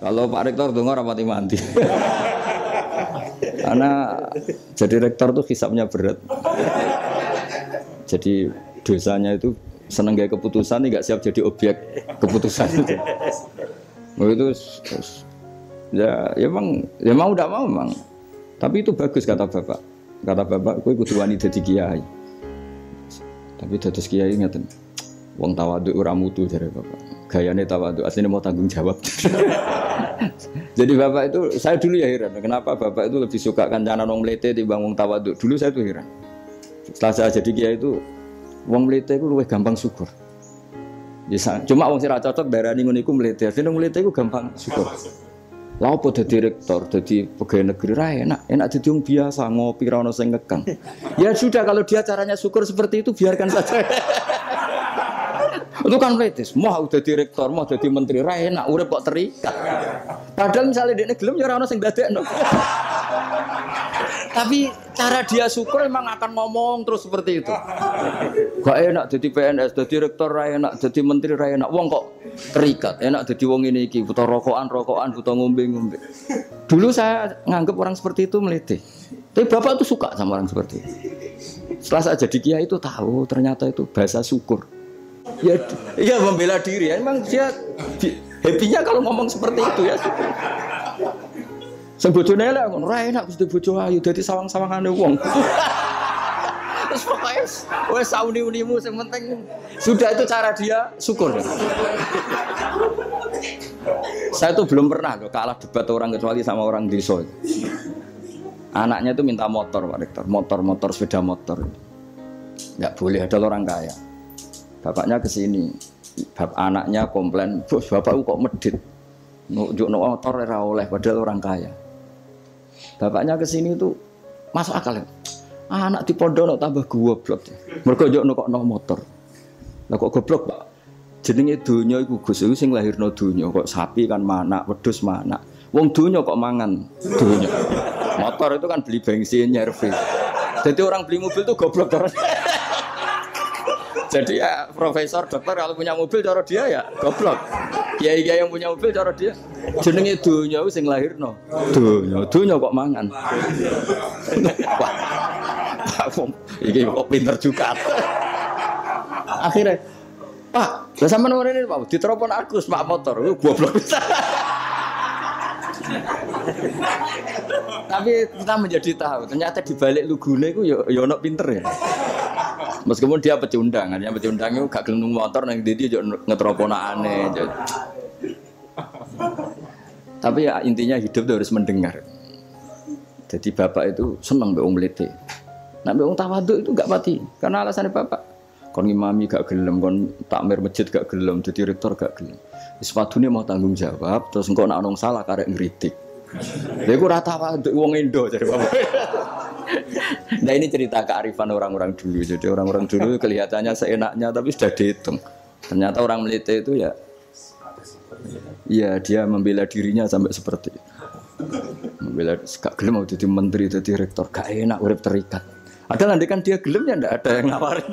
Kalau Pak Rektor dengar rapati mandi. Karena jadi rektor tuh hisapnya berat. Jadi dosanya itu seneng gaya keputusan nggak siap jadi objek keputusan itu. Oh, itu ya ya emang ya mau tidak mau emang. Tapi itu bagus kata bapak. Kata bapak, gue ikut wani jadi kiai. Tapi dados kiai ngeten. Wong tawaduk ora mutu jare bapak. Gayane tawaduk aslinya mau tanggung jawab. Jadi bapak itu saya dulu ya heran. Kenapa bapak itu lebih suka kancanan wong melete dibanding wong tawaduk. Dulu saya tuh heran. Setelah saya jadi kiai itu wong melete itu lebih gampang syukur. Bisa, cuma wong sira cocok darani ngono iku mlete. Dene mlete iku gampang syukur. Lah apa dadi rektor, dadi pegawai negeri ra enak, enak dadi wong biasa ngopi ra ono sing ngekang. Ya sudah kalau dia caranya syukur seperti itu biarkan saja. itu kan meletis, mau udah direktor, mau jadi menteri, ra enak, udah kok terikat. Padahal misalnya dia gelem ya ora ono sing dadekno. Tapi cara dia syukur memang akan ngomong terus seperti itu. Gak enak jadi PNS, jadi rektor ra enak, jadi menteri ra enak. Wong kok terikat, enak jadi wong ini iki butuh rokokan, rokokan, butuh ngombe-ngombe. Dulu saya nganggap orang seperti itu meliti. Tapi bapak tuh suka sama orang seperti itu. Setelah saya jadi kiai itu tahu ternyata itu bahasa syukur. Ya, ya membela diri. Ya. Emang dia happy-nya kalau ngomong seperti itu ya. Sing bojone elek ngono, ora enak Gusti bojo ayu dadi sawang-sawangane wong. Terus pokoknya wes sauni-unimu yang penting sudah itu cara dia syukur. Saya tuh belum pernah loh kalah debat orang kecuali sama orang desa. Anaknya itu minta motor Pak Rektor, motor-motor sepeda motor. Enggak boleh ada orang kaya. Bapaknya ke sini. Bap anaknya komplain, "Bos, bapakku kok medit." Nunjuk motor ora oleh padahal orang kaya. Bapaknya ke sini tuh masuk akal ya. Anak di pondok tambah goblok. Mergo yo kok no motor. Lah kok goblok, Pak? Jenenge donya iku Gus iku sing lahirno donya kok sapi kan mana, wedhus mana. Wong donya kok mangan donya. Motor itu kan beli bensin, nyervis. Jadi orang beli mobil tuh goblok terus. Jadi ya profesor, dokter kalau punya mobil cara dia ya goblok. Kiai kiai yang punya mobil cara dia jenenge dunia sing lahirno. Dunia, dunia kok mangan. Wah. Iki kok pinter juga. Akhirnya Pak, sama nomor ini Pak, diteropon Agus Pak motor, goblok. Tapi kita menjadi tahu, ternyata di balik lugune itu ya ya pinter ya. Meskipun dia pecundang, kan, ya pecundang itu gak gelem motor nang ndi dia ngetroponakane. Tapi ya intinya hidup itu harus mendengar. Jadi bapak itu senang be melete. Nah be tawaduk itu gak mati karena alasannya bapak. Kon imami gak gelem, kon takmir masjid gak gelem, jadi rektor gak gelem. Sepatunya mau tanggung jawab, terus engkau nak salah karek ngeritik. Lha iku ora tawaduk wong Indo jadi bapak. Nah ini cerita kearifan orang-orang dulu. Jadi orang-orang dulu kelihatannya seenaknya tapi sudah dihitung. Ternyata orang melite itu ya Iya dia membela dirinya sampai seperti. Membela gak gelem mau jadi menteri jadi rektor gak enak urip terikat. Ada nanti kan dia gelem ya ndak ada yang nawarin.